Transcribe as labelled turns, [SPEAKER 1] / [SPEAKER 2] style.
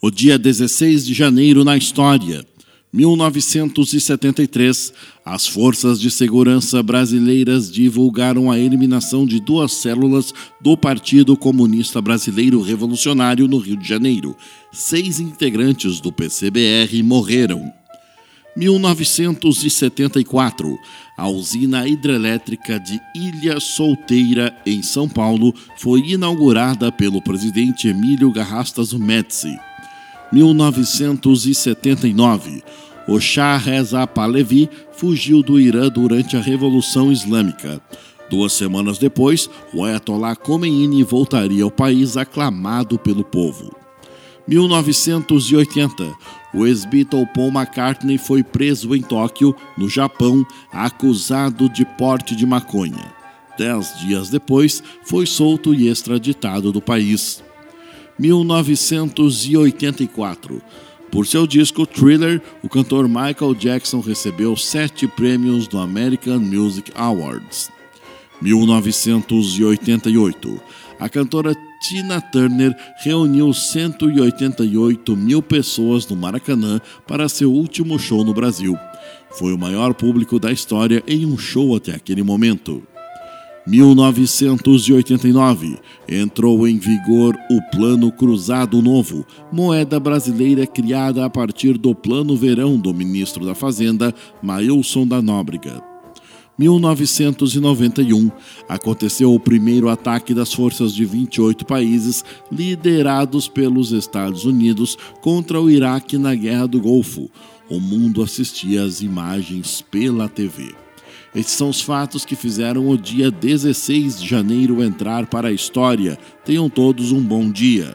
[SPEAKER 1] O dia 16 de janeiro na história. 1973, as forças de segurança brasileiras divulgaram a eliminação de duas células do Partido Comunista Brasileiro Revolucionário no Rio de Janeiro. Seis integrantes do PCBR morreram. 1974, a usina hidrelétrica de Ilha Solteira, em São Paulo, foi inaugurada pelo presidente Emílio Garrastas Médici. 1979. O Shah Reza Pahlavi fugiu do Irã durante a Revolução Islâmica. Duas semanas depois, o Ayatollah Khomeini voltaria ao país aclamado pelo povo. 1980. O ex-Beatle Paul McCartney foi preso em Tóquio, no Japão, acusado de porte de maconha. Dez dias depois, foi solto e extraditado do país. 1984. Por seu disco Thriller, o cantor Michael Jackson recebeu sete prêmios do American Music Awards. 1988. A cantora Tina Turner reuniu 188 mil pessoas no Maracanã para seu último show no Brasil. Foi o maior público da história em um show até aquele momento. 1989 entrou em vigor o Plano Cruzado Novo, moeda brasileira criada a partir do Plano Verão do ministro da Fazenda, Mailson da Nóbrega. 1991 aconteceu o primeiro ataque das forças de 28 países liderados pelos Estados Unidos contra o Iraque na Guerra do Golfo. O mundo assistia às imagens pela TV. Esses são os fatos que fizeram o dia 16 de janeiro entrar para a história. Tenham todos um bom dia.